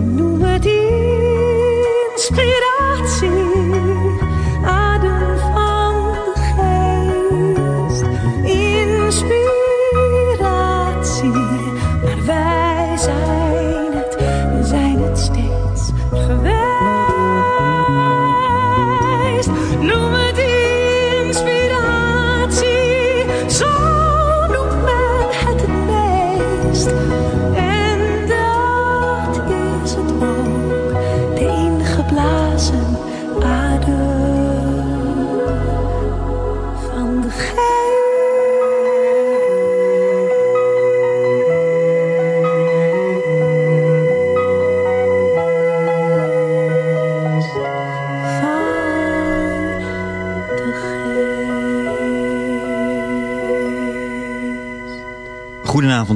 know.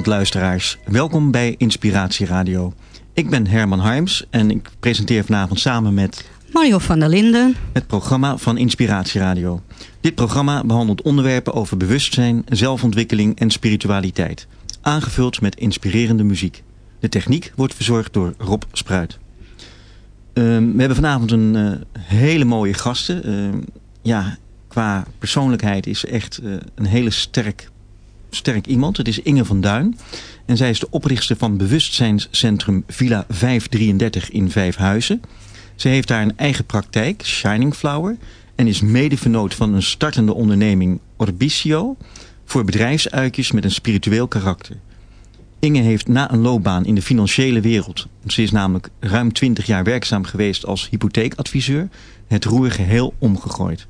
Goedenavond luisteraars, welkom bij Inspiratie Radio. Ik ben Herman Harms en ik presenteer vanavond samen met Mario van der Linden. het programma van Inspiratie Radio. Dit programma behandelt onderwerpen over bewustzijn, zelfontwikkeling en spiritualiteit. Aangevuld met inspirerende muziek. De techniek wordt verzorgd door Rob Spruit. Ehm, we hebben vanavond een eh, hele mooie gasten. Ehm, ja, qua persoonlijkheid is ze echt eh, een hele sterk, sterk iemand. Het is Inge van Duin. En zij is de oprichter van bewustzijnscentrum Villa 533 in Vijfhuizen. Ze heeft daar een eigen praktijk, Shining Flower. En is medevernoot van een startende onderneming Orbicio. Voor bedrijfsuitjes met een spiritueel karakter. Inge heeft na een loopbaan in de financiële wereld. Ze is namelijk ruim 20 jaar werkzaam geweest als hypotheekadviseur. Het roer geheel omgegooid.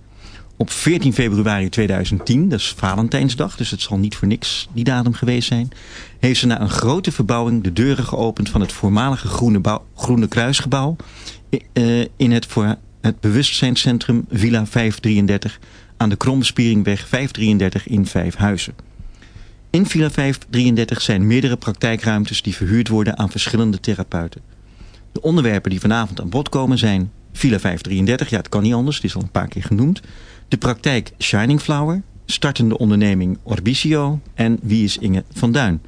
Op 14 februari 2010, dat is Valentijnsdag, dus het zal niet voor niks die datum geweest zijn, heeft ze na een grote verbouwing de deuren geopend van het voormalige Groene, Groene Kruisgebouw eh, in het, voor het bewustzijnscentrum Villa 533 aan de Krombespieringweg 533 in Vijfhuizen. In Villa 533 zijn meerdere praktijkruimtes die verhuurd worden aan verschillende therapeuten. De onderwerpen die vanavond aan bod komen zijn Villa 533, ja het kan niet anders, het is al een paar keer genoemd. De praktijk Shining Flower, startende onderneming Orbicio en Wie is Inge van Duin.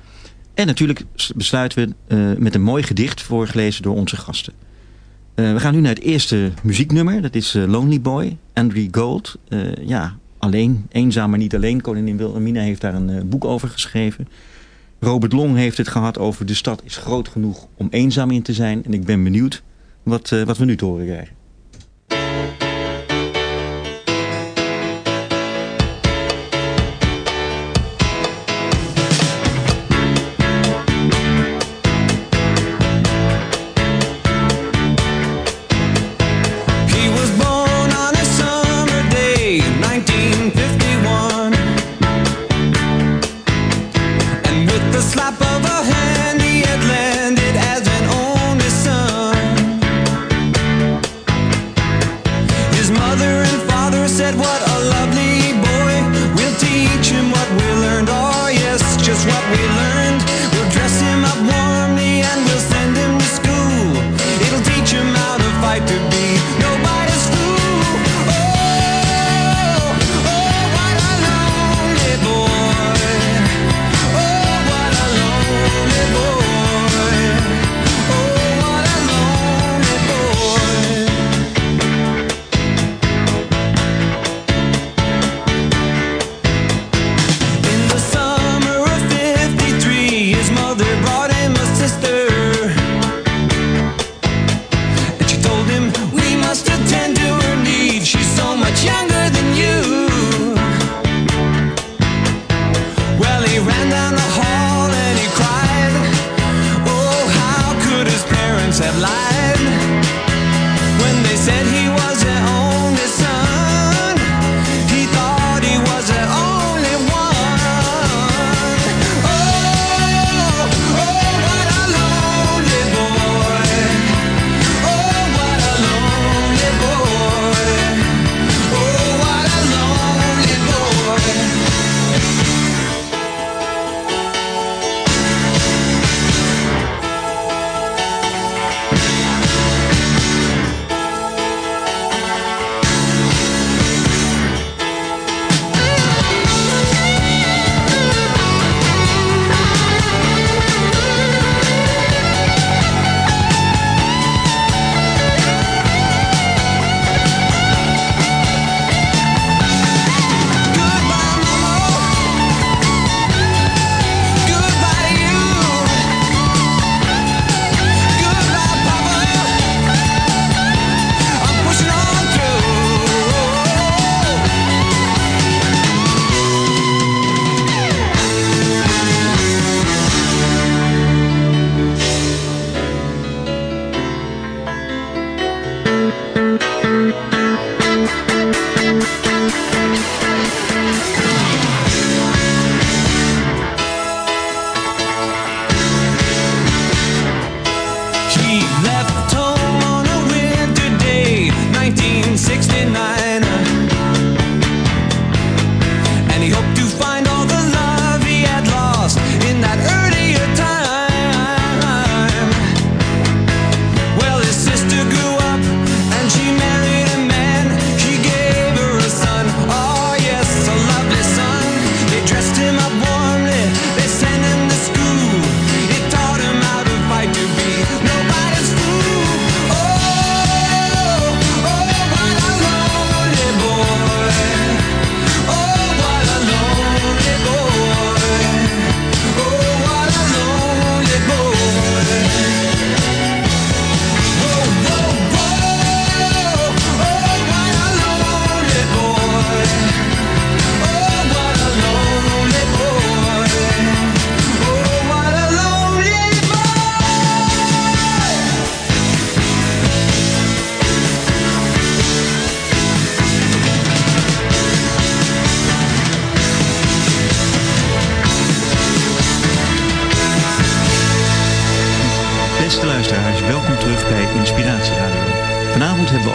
En natuurlijk besluiten we eh, met een mooi gedicht voorgelezen door onze gasten. Eh, we gaan nu naar het eerste muzieknummer, dat is eh, Lonely Boy, Andrew Gold. Ja, alleen, eenzaam maar niet alleen. Koningin Wilhelmina heeft daar een boek over geschreven. Robert Long heeft het gehad over de stad is groot genoeg om eenzaam in te zijn. En ik ben benieuwd wat, wat we nu te horen krijgen.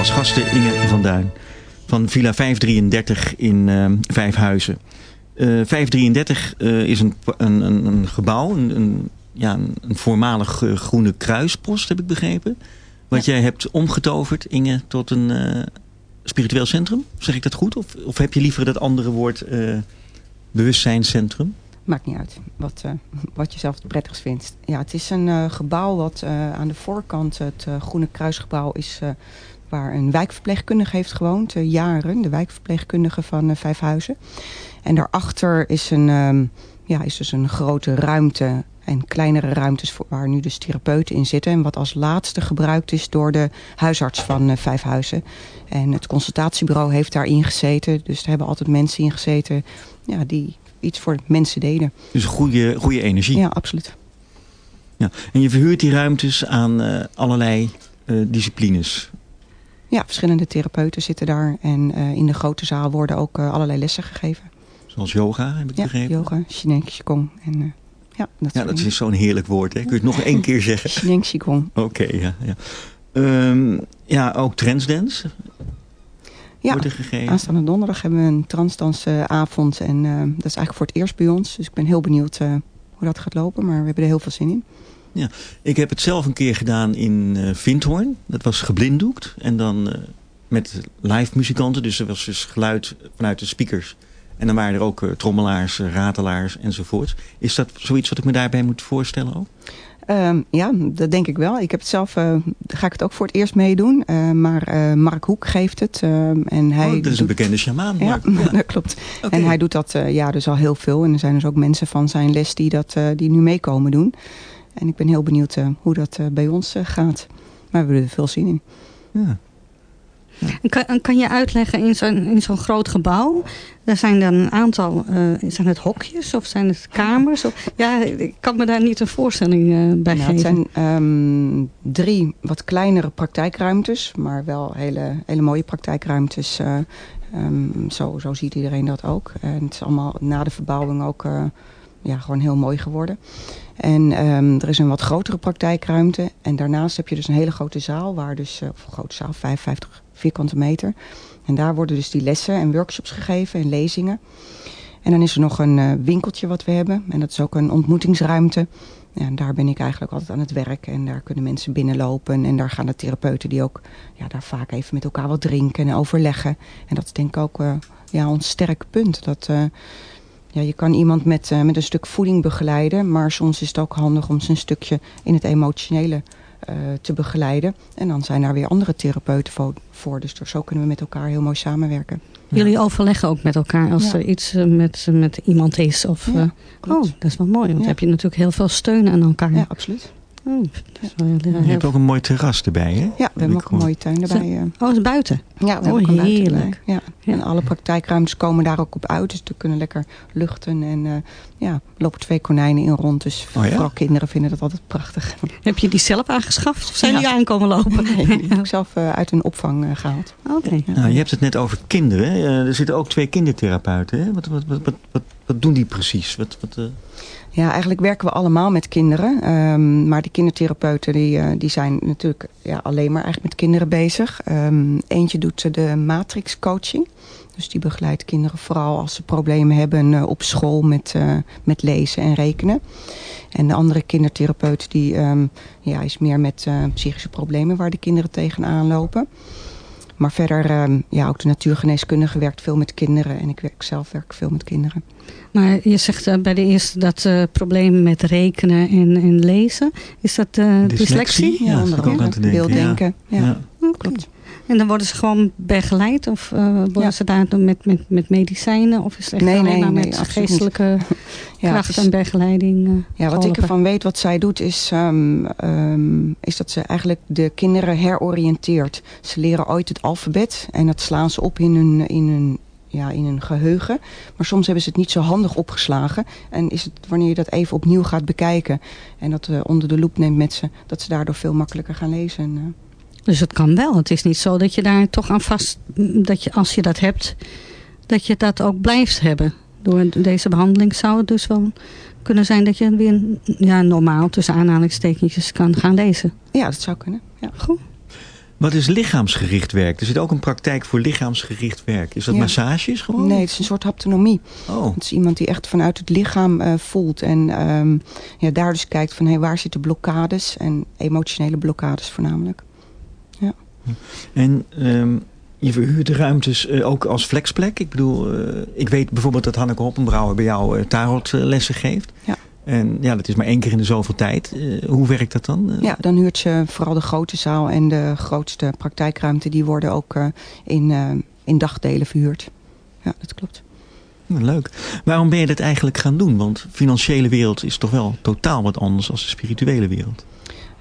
Als gasten Inge van Duin van Villa 533 in uh, Vijfhuizen. Uh, 533 uh, is een, een, een gebouw, een, een, ja, een voormalig groene kruispost heb ik begrepen. Wat ja. jij hebt omgetoverd, Inge, tot een spiritueel centrum. Zeg ik dat goed? Of, of heb je liever dat andere woord bewustzijnscentrum? Maakt niet uit wat, uh, wat je zelf het prettigst vindt. Ja, het is een uh, gebouw wat uh, aan de voorkant, het Groene Kruisgebouw, is waar een wijkverpleegkundige heeft gewoond. jaren, de wijkverpleegkundige van Vijfhuizen. En daarachter is, een, um, ja, is dus een grote ruimte en kleinere ruimtes voor, waar nu dus therapeuten in zitten. En wat als laatste gebruikt is door de huisarts van uh, Vijfhuizen. En het consultatiebureau heeft daarin gezeten. Dus er hebben altijd mensen in gezeten ja, die iets voor mensen deden. Dus goede, goede energie. Ja, absoluut. Ja. En je verhuurt die ruimtes aan uh, allerlei uh, disciplines. Ja, verschillende therapeuten zitten daar. En uh, in de grote zaal worden ook allerlei lessen gegeven. Zoals yoga, heb ik ja, begrepen? yoga, Shineng, Qigong. En, ja, dat, ja, dat is zo'n heerlijk woord. Hè? Kun je het nog één keer zeggen? Shineng, Qigong. Oké, okay, ja. Ja. Um, ja, ook transdance. Ja, aanstaande donderdag hebben we een transdansavond. En uh, dat is eigenlijk voor het eerst bij ons. Dus ik ben heel benieuwd uh, hoe dat gaat lopen. Maar we hebben er heel veel zin in. Ja, ik heb het zelf een keer gedaan in uh, Vindhoorn. Dat was geblinddoekt. En dan uh, met live muzikanten. Dus er was dus geluid vanuit de speakers. En dan waren er ook uh, trommelaars, ratelaars enzovoort. Is dat zoiets wat ik me daarbij moet voorstellen ook? Um, ja, dat denk ik wel. Ik heb het zelf, uh, ga ik het ook voor het eerst meedoen. Uh, maar uh, Mark Hoek geeft het. en hij oh, dat is een bekende shamaan. Ja, ja, dat klopt. Okay. En hij doet dat ja, dus al heel veel. En er zijn dus ook mensen van zijn les die, dat, die nu meekomen doen. En ik ben heel benieuwd hoe dat bij ons gaat. Maar we hebben er veel zin in. Ja. Kan, kan je uitleggen in zo'n zo'n groot gebouw, daar zijn dan een aantal, uh, zijn het hokjes of zijn het kamers? Of, ja, ik kan me daar niet een voorstelling uh, bij nou, geven. Het zijn um, drie wat kleinere praktijkruimtes, maar wel hele, hele mooie praktijkruimtes. Uh, um, zo, zo ziet iedereen dat ook. En het is allemaal na de verbouwing ook ja, gewoon heel mooi geworden. En um, er is een wat grotere praktijkruimte. En daarnaast heb je dus een hele grote zaal, waar dus, of een grote zaal, 55 vierkante meter. En daar worden dus die lessen en workshops gegeven en lezingen. En dan is er nog een uh, winkeltje wat we hebben. En dat is ook een ontmoetingsruimte. Ja, en daar ben ik eigenlijk altijd aan het werk. En daar kunnen mensen binnenlopen. En daar gaan de therapeuten die ook ja, daar vaak even met elkaar wat drinken en overleggen. En dat is denk ik ook uh, ja, ons sterke punt. Dat, ja, je kan iemand met, met een stuk voeding begeleiden. Maar soms is het ook handig om ze een stukje in het emotionele uh, te begeleiden. En dan zijn daar weer andere therapeuten voor. voor dus zo kunnen we met elkaar heel mooi samenwerken. Jullie overleggen ook met elkaar als ja. er iets met, met iemand is? Of, ja, uh, oh, dat is wel mooi. Want ja. heb je natuurlijk heel veel steun aan elkaar. Ja, absoluut. Oh, heel, heel je hebt ook een mooi terras erbij, hè? Ja, we hebben ook een mooie tuin erbij. Oh, is buiten? Ja, we oh, hebben ook heerlijk. Ja. ja. En alle praktijkruimtes komen daar ook op uit. Dus we kunnen lekker luchten. En uh, ja, lopen twee konijnen in rond. Dus oh, ja? vooral kinderen vinden dat altijd prachtig. Heb je die zelf aangeschaft? Of zijn ja. die aankomen lopen? Nee, die heb ik zelf uh, uit een opvang uh, gehaald. Oké. Okay. Nou, je hebt het net over kinderen. Uh, er zitten ook twee kindertherapeuten. Hè? Wat, wat, wat, wat, wat, wat doen die precies? Wat... wat ja, eigenlijk werken we allemaal met kinderen. Um, maar de kindertherapeuten die, uh, die zijn natuurlijk ja, alleen maar eigenlijk met kinderen bezig. Um, eentje doet de matrix coaching. Dus die begeleidt kinderen vooral als ze problemen hebben uh, op school met, uh, met lezen en rekenen. En de andere kindertherapeut die um, ja, is meer met psychische problemen waar de kinderen tegenaan lopen. Maar verder, ja, ook de natuurgeneeskundige werkt veel met kinderen. En ik werk zelf werk veel met kinderen. Maar je zegt uh, bij de eerste dat uh, problemen met rekenen en, en lezen. Is dat uh, dyslexie? dyslexie? Ja, onder andere. Beelddenken. Ja. Ja. ja. Okay. klopt. En dan worden ze gewoon begeleid? Of worden ja. ze daar met, met, met medicijnen? Of is het echt nee, alleen nee, maar nee, met geestelijke ja, kracht is, en begeleiding? Uh, ja, wat ik ervan weet, wat zij doet, is, um, um, is dat ze eigenlijk de kinderen heroriënteert. Ze leren ooit het alfabet en dat slaan ze op in hun, in hun ja, in hun geheugen. Maar soms hebben ze het niet zo handig opgeslagen. En is het wanneer je dat even opnieuw gaat bekijken... en dat uh, onder de loep neemt met ze... dat ze daardoor veel makkelijker gaan lezen. En, uh... Dus het kan wel. Het is niet zo dat je daar toch aan vast... dat je als je dat hebt, dat je dat ook blijft hebben. door deze behandeling zou het dus wel kunnen zijn dat je weer ja, normaal tussen aanhalingstekentjes kan gaan lezen. Ja, dat zou kunnen. Ja. Goed. Wat is lichaamsgericht werk? Er zit ook een praktijk voor lichaamsgericht werk. Is dat Ja. massages gewoon? Nee, het is een soort haptonomie. Oh, Het is iemand die echt vanuit het lichaam eh, voelt. En ehm, ja, daar dus kijkt van hey, waar zitten blokkades. En emotionele blokkades voornamelijk. en ehm, je verhuurt de ruimtes eh, ook als flexplek. Ik bedoel, eh, ik weet bijvoorbeeld dat Hanneke Hoppenbrouwer bij jou tarotlessen geeft. Ja. En ja, dat is maar één keer in de zoveel tijd. Eh, hoe werkt dat dan? Ja, dan huurt ze vooral de grote zaal en de grootste praktijkruimte. Die worden ook eh, in, eh, in dagdelen verhuurd. Ja, dat klopt. Nou, Leuk. Waarom ben je dat eigenlijk gaan doen? Want financiële wereld is toch wel totaal wat anders dan de spirituele wereld.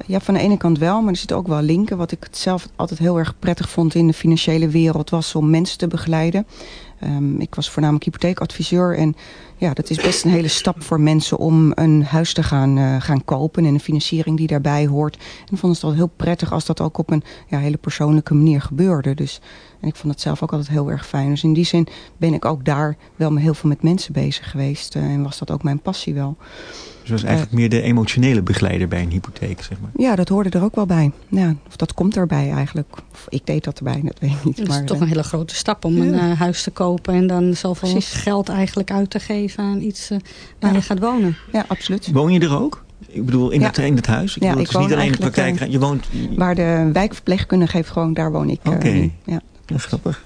Ja, van de ene kant wel, maar er zitten ook wel linken. Wat ik zelf altijd heel erg prettig vond in de financiële wereld was om mensen te begeleiden. Ehm, ik was voornamelijk hypotheekadviseur en ja, dat is best een hele stap voor mensen om een huis te gaan, eh, gaan kopen en de financiering die daarbij hoort. En ik vond het altijd heel prettig als dat ook op een ja, hele persoonlijke manier gebeurde. Dus, en ik vond het zelf ook altijd heel erg fijn. Dus in die zin ben ik ook daar wel me- heel veel met mensen bezig geweest eh, en was dat ook mijn passie wel. Dus dat is eigenlijk meer de emotionele begeleider bij een hypotheek, zeg maar. Ja, dat hoorde er ook wel bij. Ja, of dat komt erbij eigenlijk. Of ik deed dat erbij, dat weet ik niet. Het is maar, toch eh, een hele grote stap om een eh, huis te kopen en dan zoveel Precies. geld eigenlijk uit te geven aan iets eh, waar Ja. je gaat wonen. Ja, absoluut. Woon je er ook? Ik bedoel, in, Ja. het, in het huis? Ik Ja, bedoel, ik het is niet woon alleen de praktijk. Je woont... Waar de wijkverpleegkundige geeft, gewoon daar woon ik. eh, Oké. ja. Ja, grappig.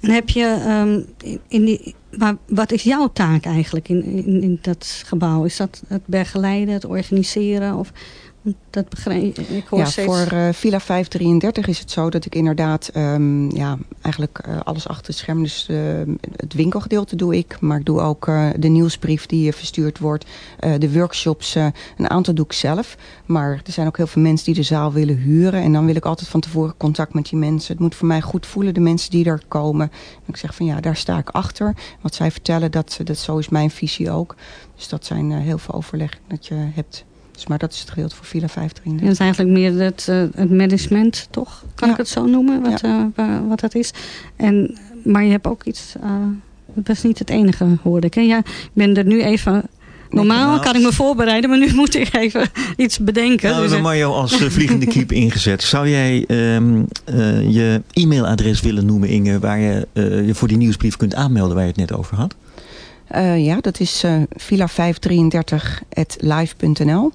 En heb je, ehm, in die, maar wat is jouw taak eigenlijk in, in, in dat gebouw? Is dat het begeleiden, het organiseren? Of, dat begrijp ik hoor ja, steeds... voor eh, Villa 533 is het zo dat ik inderdaad ehm, ja, eigenlijk eh, alles achter het scherm. Dus eh, het winkelgedeelte doe ik. Maar ik doe ook eh, de nieuwsbrief die verstuurd wordt. de workshops, een aantal doe ik zelf. Maar er zijn ook heel veel mensen die de zaal willen huren. En dan wil ik altijd van tevoren contact met die mensen. Het moet voor mij goed voelen, de mensen die er komen. En ik zeg van ja, daar sta ik achter. Wat zij vertellen, dat, dat zo is mijn visie ook. Dus dat zijn heel veel overleg dat je hebt. Dus, maar dat is het gedeelte voor Villa 533. Ja, dat is eigenlijk meer het, eh, het management, toch? Kan Ja. ik het zo noemen, wat, eh, wa- wat dat is? En, maar je hebt ook iets... eh dat was niet het enige, hoorde ik. Hè? Ja, ik ben er nu even... Normaal kan ik me voorbereiden, maar nu moet ik even iets bedenken. Nou, we Dus, hebben Mario als vliegende kiep ingezet. Zou jij ehm, eh, je e-mailadres willen noemen, Inge, waar je eh, je voor die nieuwsbrief kunt aanmelden waar je het net over had? Eh, ja, dat is eh villa533.live.nl.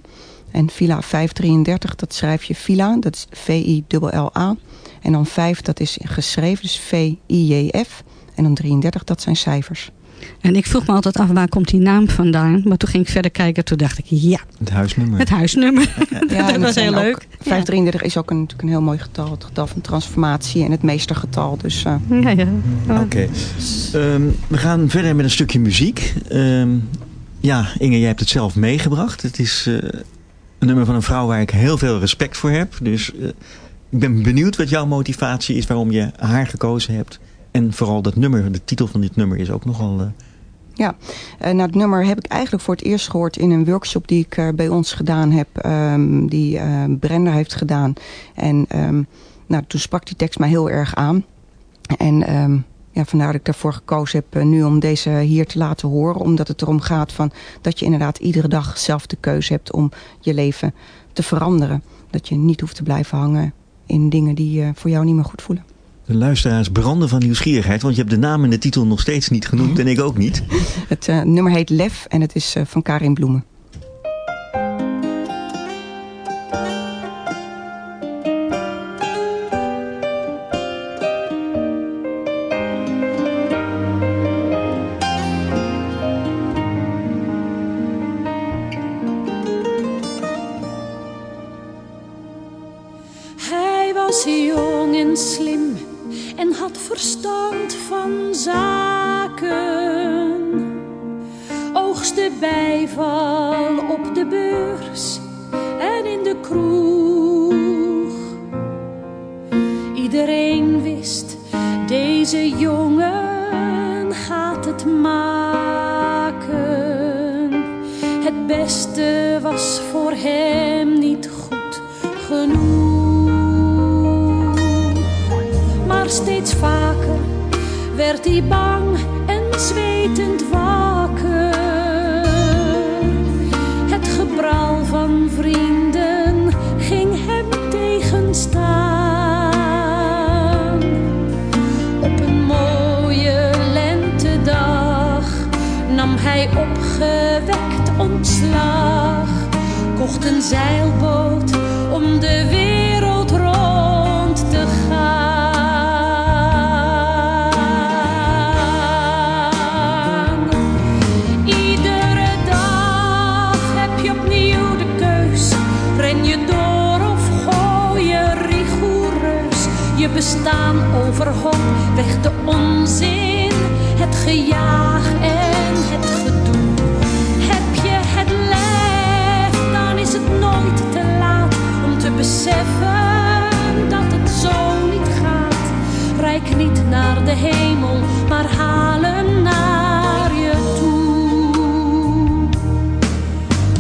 En Villa 533, dat schrijf je Villa, dat is V-I-L-L-A. En dan 5, dat is geschreven, dus V-I-J-F. En dan 33, dat zijn cijfers. En ik vroeg me altijd af, waar komt die naam vandaan? Maar toen ging ik verder kijken, toen dacht ik, ja, Het huisnummer. het huisnummer. Ja, dat was heel ook- leuk. 533 is ook een, natuurlijk een heel mooi getal. Het getal van transformatie en het meestergetal. Dus eh, Ja, ja. Oké. Ehm, we gaan verder met een stukje muziek. Ehm, ja, Inge, jij hebt het zelf meegebracht. Het is eh, een nummer van een vrouw waar ik heel veel respect voor heb. Dus eh, ik ben benieuwd wat jouw motivatie is, waarom je haar gekozen hebt. En vooral dat nummer, de titel van dit nummer is ook nogal... eh, Ja, Eh, nou, het nummer heb ik eigenlijk voor het eerst gehoord in een workshop die ik eh, bij ons gedaan heb. ehm, die eh, Brenda heeft gedaan. En ehm, nou, toen sprak die tekst mij heel erg aan. En ehm, ja, vandaar dat ik daarvoor gekozen heb nu om deze hier te laten horen. Omdat het erom gaat van dat je inderdaad iedere dag zelf de keuze hebt om je leven te veranderen. Dat je niet hoeft te blijven hangen in dingen die voor jou niet meer goed voelen. De luisteraars branden van nieuwsgierigheid. Want je hebt de naam en de titel nog steeds niet genoemd. En ik ook niet. Het eh, nummer heet Lef en het is eh, van Karin Bloemen. Was voor hem niet goed genoeg. Maar steeds vaker werd hij bang en zwetend wakker. Het gebral van vrienden ging hem tegenstaan. Op een mooie lentedag nam hij opgewekt ontslag. Kocht een zeilboot om de wereld rond te gaan. Iedere dag heb je opnieuw de keus. Ren je door of gooi je rigoureus. Je bestaan overhoop, weg de onzin, het gejaag en beseffen dat het zo niet gaat. Rijk niet naar de hemel, maar halen naar je toe.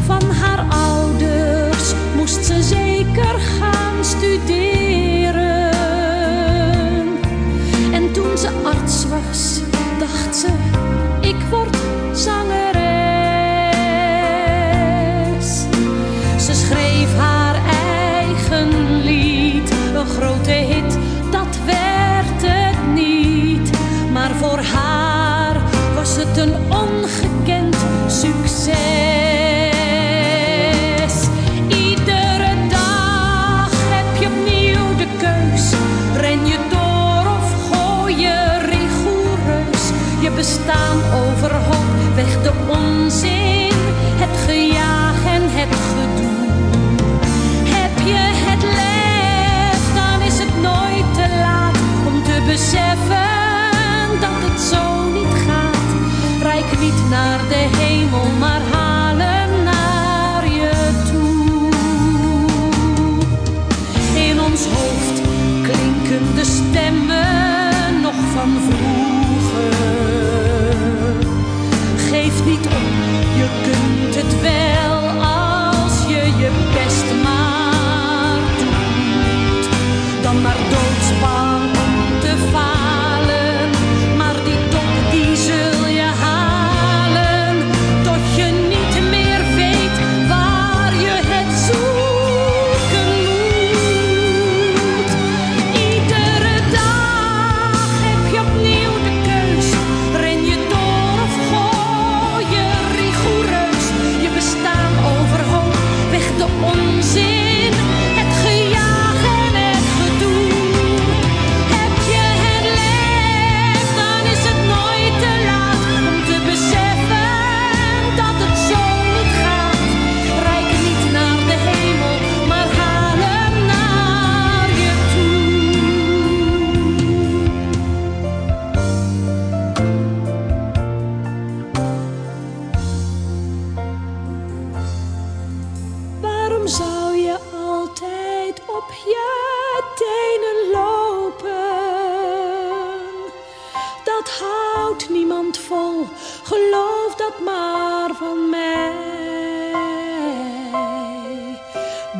Van haar ouders moest ze zeker gaan studeren. En toen ze arts was,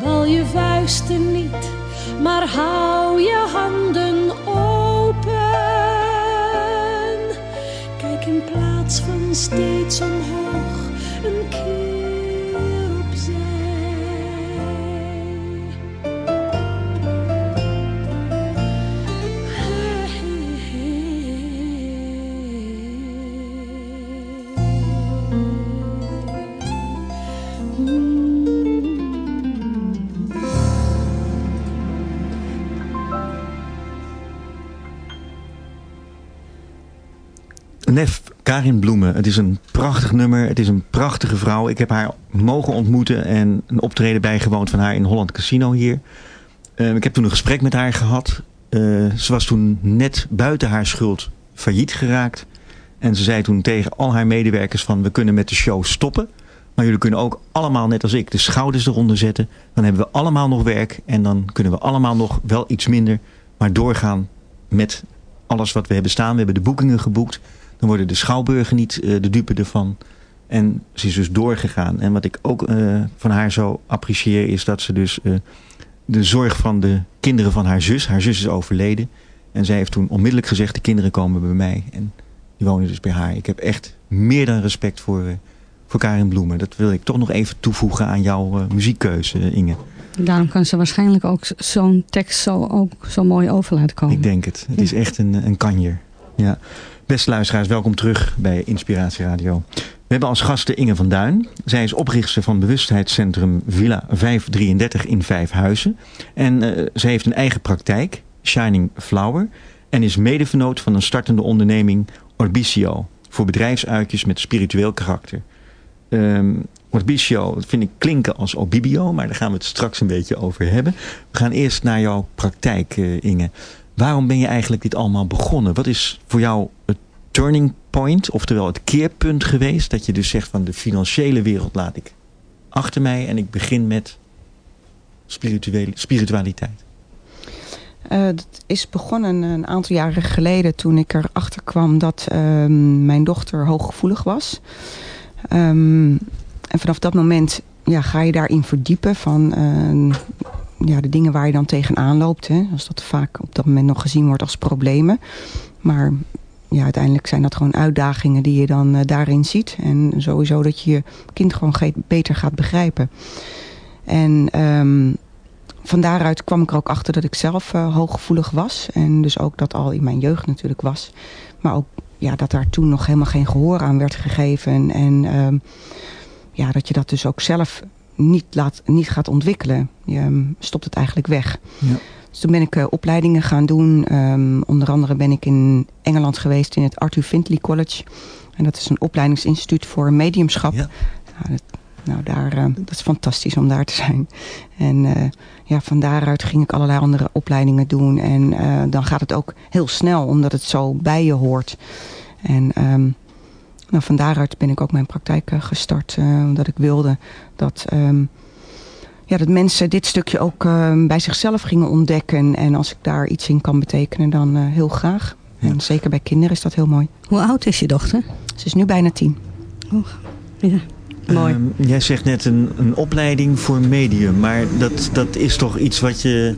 Bal je vuisten niet, maar hou je handen open. Kijk in plaats van steeds omhoog een keer Karin Bloemen. Het is een prachtig nummer. Het is een prachtige vrouw. Ik heb haar mogen ontmoeten en een optreden bijgewoond van haar in Holland Casino hier. Eh, ik heb toen een gesprek met haar gehad. Eh, ze was toen net buiten haar schuld failliet geraakt. En ze zei toen tegen al haar medewerkers van we kunnen met de show stoppen. Maar jullie kunnen ook allemaal net als ik de schouders eronder zetten. Dan hebben we allemaal nog werk. En dan kunnen we allemaal nog wel iets minder. Maar doorgaan met alles wat we hebben staan. We hebben de boekingen geboekt. Dan worden de schouwburgen niet eh, de dupe ervan. En ze is dus doorgegaan. En wat ik ook eh, van haar zo apprecieer is dat ze dus eh, de zorg van de kinderen van haar zus. Haar zus is overleden. En zij heeft toen onmiddellijk gezegd de kinderen komen bij mij. En Die wonen dus bij haar. Ik heb echt meer dan respect voor, voor Karin Bloemen. Dat wil ik toch nog even toevoegen aan jouw muziekkeuze, Inge. Daarom kan ze waarschijnlijk ook zo'n tekst zo, ook zo mooi over laten komen. Ik denk het. Het is echt een, een kanjer. Ja. Beste luisteraars, welkom terug bij Inspiratie Radio. We hebben als gasten Inge van Duin. Zij is oprichter van bewustheidscentrum Villa 533 in Vijfhuizen. En uh, zij heeft een eigen praktijk, Shining Flower. En is medevernoot van een startende onderneming Orbicio. Voor bedrijfsuitjes met spiritueel karakter. Um, Orbicio dat vind ik klinken als Obibio, maar daar gaan we het straks een beetje over hebben. We gaan eerst naar jouw praktijk, uh, Inge. Waarom ben je eigenlijk dit allemaal begonnen? Wat is voor jou het turning point, oftewel het keerpunt geweest... dat je dus zegt van de financiële wereld laat ik achter mij... en ik begin met spiritualiteit? Uh, dat is begonnen een aantal jaren geleden toen ik erachter kwam dat uh, mijn dochter hooggevoelig was. Um, en vanaf dat moment ja, ga je daarin verdiepen van uh, ja, de dingen waar je dan tegenaan loopt. Hè, als dat vaak op dat moment nog gezien wordt als problemen. Maar ja, uiteindelijk zijn dat gewoon uitdagingen die je dan uh, daarin ziet. En sowieso dat je je kind gewoon beter gaat begrijpen. En um, van daaruit kwam ik er ook achter dat ik zelf uh, hooggevoelig was. En dus ook dat al in mijn jeugd natuurlijk was. Maar ook ja, dat daar toen nog helemaal geen gehoor aan werd gegeven. En um, ja, dat je dat dus ook zelf niet, laat, niet gaat ontwikkelen. Je um, stopt het eigenlijk weg. Ja. Dus toen ben ik uh, opleidingen gaan doen. Um, onder andere ben ik in Engeland geweest in het Arthur Findlay College. En dat is een opleidingsinstituut voor mediumschap. Ja. Nou, dat, nou, daar, uh, dat is fantastisch om daar te zijn. En uh, ja, van daaruit ging ik allerlei andere opleidingen doen. En uh, dan gaat het ook heel snel, omdat het zo bij je hoort. En um, nou, van daaruit ben ik ook mijn praktijk uh, gestart. Uh, omdat ik wilde dat, um, ja, dat mensen dit stukje ook uh, bij zichzelf gingen ontdekken. En als ik daar iets in kan betekenen, dan heel graag. Ja. En zeker bij kinderen is dat heel mooi. Hoe oud is je dochter? Ze is nu bijna tien. Oh, ja. Mooi. Um, jij zegt net een, een opleiding voor medium. Maar dat, dat is toch iets wat je...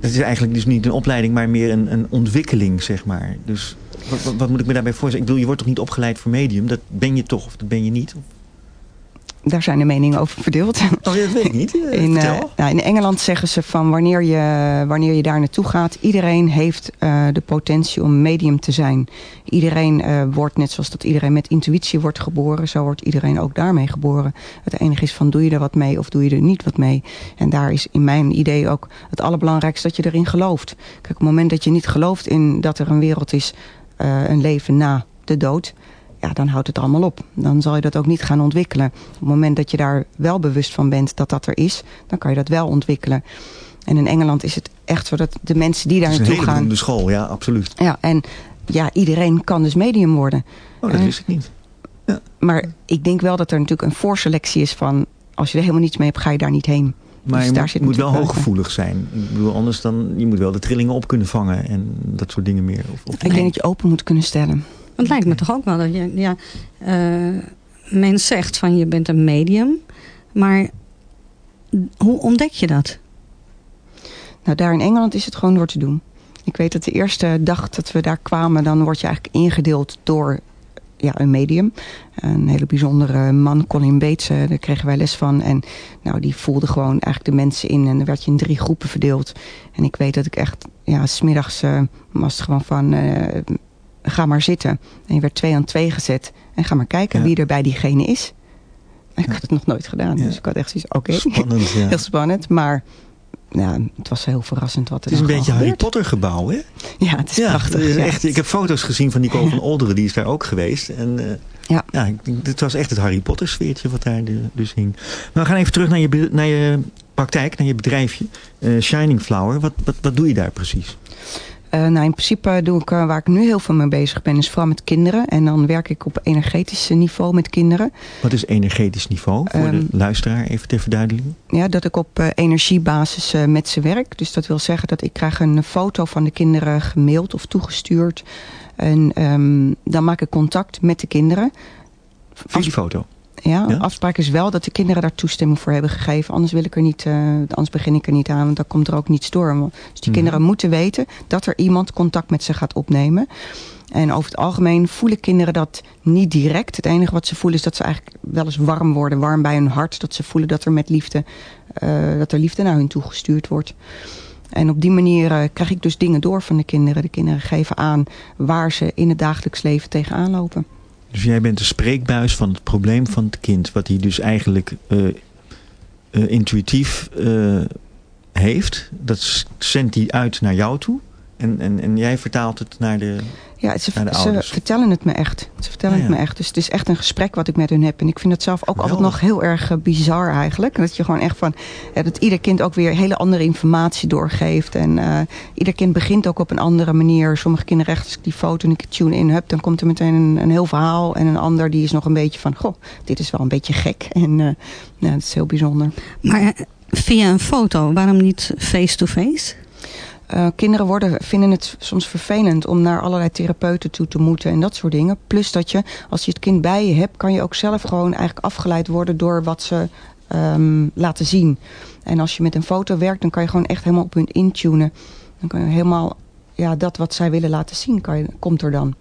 Dat is eigenlijk dus niet een opleiding, maar meer een, een ontwikkeling, zeg maar. Dus wat, wat, moet ik me daarbij voorstellen? Ik bedoel, je wordt toch niet opgeleid voor medium? Dat ben je toch of dat ben je niet? Daar zijn de meningen over verdeeld. Oh, dat weet ik niet. In, uh, nou, in Engeland zeggen ze van wanneer je, wanneer je daar naartoe gaat... iedereen heeft uh, de potentie om medium te zijn. Iedereen uh, wordt, net zoals dat iedereen met intuïtie wordt geboren... zo wordt iedereen ook daarmee geboren. Het enige is van doe je er wat mee of doe je er niet wat mee. En daar is in mijn idee ook het allerbelangrijkste dat je erin gelooft. Kijk, op het moment dat je niet gelooft in dat er een wereld is... Uh, een leven na de dood, ja, dan houdt het allemaal op. Dan zal je dat ook niet gaan ontwikkelen. Op het moment dat je daar wel bewust van bent dat dat er is, dan kan je dat wel ontwikkelen. En in Engeland is het echt zo dat de mensen die daar naartoe gaan... de school, ja, absoluut. Ja, en ja, iedereen kan dus medium worden. Oh, dat wist ik niet. Ja. Maar ik denk wel dat er natuurlijk een voorselectie is van... als je er helemaal niets mee hebt, ga je daar niet heen. Maar dus je moet, wel hooggevoelig zijn. Ik bedoel, anders dan, je moet wel de trillingen op kunnen vangen en dat soort dingen meer. Of, of ik denk dat je open moet kunnen stellen. Het lijkt me toch ook wel dat je, ja, uh, men zegt van je bent een medium, maar hoe ontdek je dat? Nou, daar in Engeland is het gewoon door te doen. Ik weet dat de eerste dag dat we daar kwamen, dan word je eigenlijk ingedeeld door ja, een medium. Een hele bijzondere man, Colin Bates, daar kregen wij les van. En nou, die voelde gewoon eigenlijk de mensen in. En dan werd je in drie groepen verdeeld. En ik weet dat ik echt, ja, smiddags uh, was het gewoon van, uh, ga maar zitten. En je werd twee aan twee gezet. En ga maar kijken ja. wie er bij diegene is. En ik ja. had het nog nooit gedaan. Dus ik had echt zoiets, oké. Okay. Spannend, ja. Heel spannend, maar ja, het was heel verrassend wat er Het is een beetje gebeurt. Harry Potter gebouw, hè? Ja, het is ja, prachtig. Is echt, ik heb foto's gezien van Nicole van Olderen, die is daar ook geweest. En uh, ja. ja, het was echt het Harry Potter sfeertje wat daar dus hing. Maar we gaan even terug naar je, naar je praktijk, naar je bedrijfje. Uh, Shining Flower, wat, wat, wat doe je daar precies? Uh, nou, in principe doe ik uh, waar ik nu heel veel mee bezig ben, is vooral met kinderen. En dan werk ik op energetisch niveau met kinderen. Wat is energetisch niveau voor um, de luisteraar, even ter verduidelijking? Ja, dat ik op uh, energiebasis met ze werk. Dus dat wil zeggen dat ik krijg een foto van de kinderen gemaild of toegestuurd. En um, dan maak ik contact met de kinderen. Videofoto? Ja, ja, afspraak is wel dat de kinderen daar toestemming voor hebben gegeven. Anders wil ik er niet, uh, anders begin ik er niet aan, want dan komt er ook niets door. Dus die mm. kinderen moeten weten dat er iemand contact met ze gaat opnemen. En over het algemeen voelen kinderen dat niet direct. Het enige wat ze voelen is dat ze eigenlijk wel eens warm worden. Warm bij hun hart. Dat ze voelen dat er met liefde, uh, dat er liefde naar hun toegestuurd wordt. En op die manier uh, krijg ik dus dingen door van de kinderen. De kinderen geven aan waar ze in het dagelijks leven tegenaan lopen. Dus jij bent de spreekbuis van het probleem van het kind. Wat hij dus eigenlijk uh, intuïtief heeft. Dat zendt hij uit naar jou toe. En, en, en jij vertaalt het naar de Ja, ze, ze vertellen het me echt. Ze vertellen ah, het me echt. Dus het is echt een gesprek wat ik met hun heb. En ik vind het zelf ook Geweldig. altijd nog heel erg uh, bizar eigenlijk. Dat je gewoon echt van... Ja, dat ieder kind ook weer hele andere informatie doorgeeft. En uh, ieder kind begint ook op een andere manier. Sommige kinderen, echt als ik die foto en ik tune in heb... dan komt er meteen een, een, heel verhaal. En een ander die is nog een beetje van... Goh, dit is wel een beetje gek. En uh, ja, dat is heel bijzonder. Maar via een foto, waarom niet face-to-face? -face? Uh, kinderen worden, vinden het soms vervelend om naar allerlei therapeuten toe te moeten en dat soort dingen. Plus dat je, als je het kind bij je hebt, kan je ook zelf gewoon eigenlijk afgeleid worden door wat ze um, laten zien. En als je met een foto werkt, dan kan je gewoon echt helemaal op hun intunen. Dan kan je helemaal, ja, dat wat zij willen laten zien, kan komt er dan.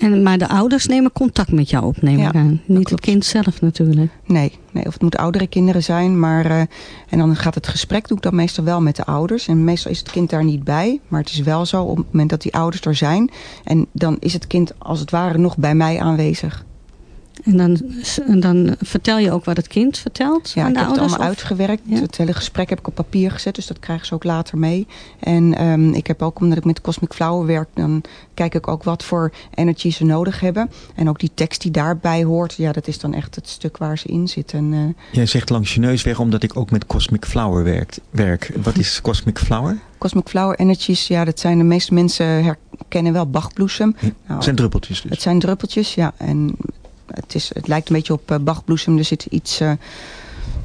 En, maar de ouders nemen contact met jou op, neem ik ja, aan. Niet het kind zelf natuurlijk. Nee, nee, of het moeten oudere kinderen zijn. Maar, uh, en dan gaat het gesprek, doe ik dat meestal wel met de ouders. En meestal is het kind daar niet bij. Maar het is wel zo, op het moment dat die ouders er zijn. En dan is het kind als het ware nog bij mij aanwezig. En dan, en dan vertel je ook wat het kind vertelt ja, aan de ik heb het allemaal uitgewerkt. Ja? Het hele gesprek heb ik op papier gezet, dus dat krijgen ze ook later mee. En um, ik heb ook, omdat ik met Cosmic Flower werk, dan kijk ik ook wat voor energy ze nodig hebben. En ook die tekst die daarbij hoort, ja, dat is dan echt het stuk waar ze in zitten. Uh, Jij zegt langs je neus weg, omdat ik ook met Cosmic Flower werkt, werk. Wat is Cosmic Flower? Cosmic Flower Energies, ja, dat zijn de meeste mensen herkennen wel Bachbloesem. Nou, het zijn druppeltjes dus? Het zijn druppeltjes, ja. En het, is, het lijkt een beetje op uh, bachbloesem. Er zit iets... Uh,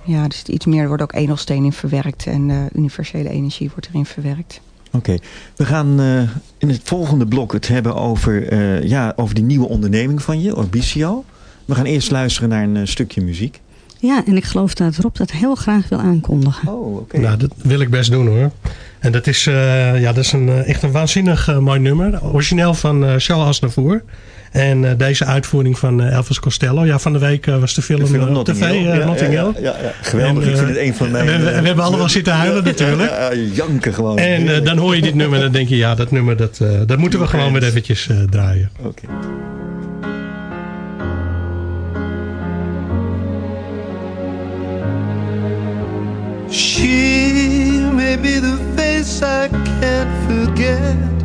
ja, er zit iets meer. Er wordt ook edelsteen in verwerkt. En uh, universele energie wordt erin verwerkt. Oké, okay. we gaan uh, in het volgende blok het hebben over, uh, ja, over die nieuwe onderneming van je, Orbicio. We gaan eerst luisteren naar een uh, stukje muziek. Ja, en ik geloof dat Rob dat heel graag wil aankondigen. Oh, oké. Okay. Nou, dat wil ik best doen hoor. En dat is, ja, dat is een, echt een waanzinnig mooi nummer. Origineel van Charles Aznavour. En uh, deze uitvoering van uh, Elvis Costello. Ja, van de week uh, was de film, de film tv, ja, Notting Hill. Ja, ja, ja, geweldig. En, ik vind het een van mijn... We, we, we hebben allemaal zitten huilen natuurlijk. janken gewoon. En dan hoor je dit nummer en dan denk je, ja, dat nummer, dat, dat moeten we gewoon weer eventjes draaien. Oké. Okay. She may be the face I can't forget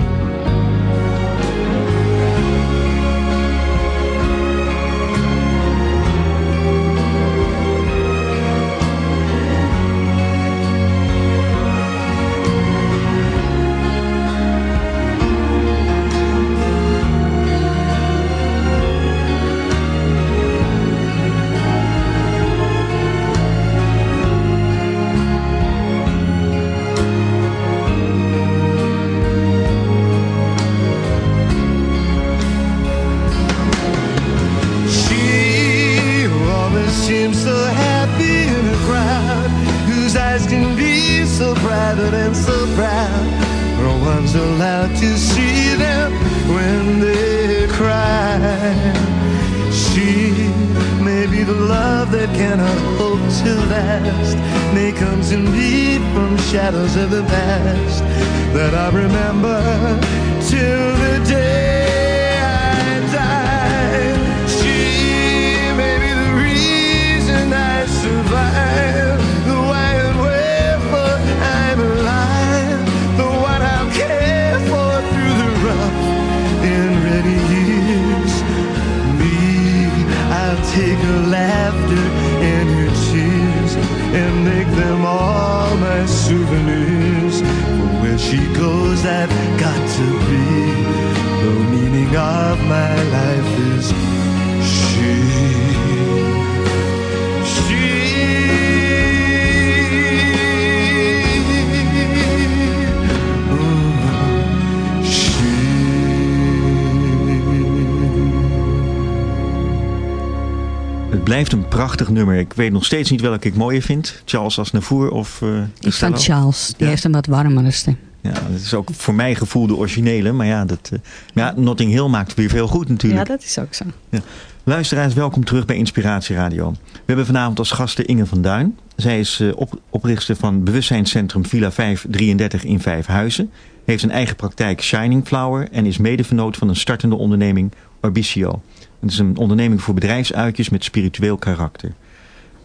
Blijft een prachtig nummer. Ik weet nog steeds niet welke ik mooier vind. Charles Aznavour of uh, Ik van Charles. Die heeft een wat warmere stem. Ja, dat is ook voor mij gevoel de originele. Maar ja, dat, uh, ja, Notting Hill maakt weer veel goed natuurlijk. Ja, dat is ook zo. Ja. Luisteraars, welkom terug bij Inspiratie Radio. We hebben vanavond als gasten Inge van Duin. Zij is op, oprichter van bewustzijnscentrum Villa 533 in Vijfhuizen. Heeft een eigen praktijk Shining Flower. En is medevernoot van een startende onderneming Orbicio. Het is een onderneming voor bedrijfsuitjes met spiritueel karakter.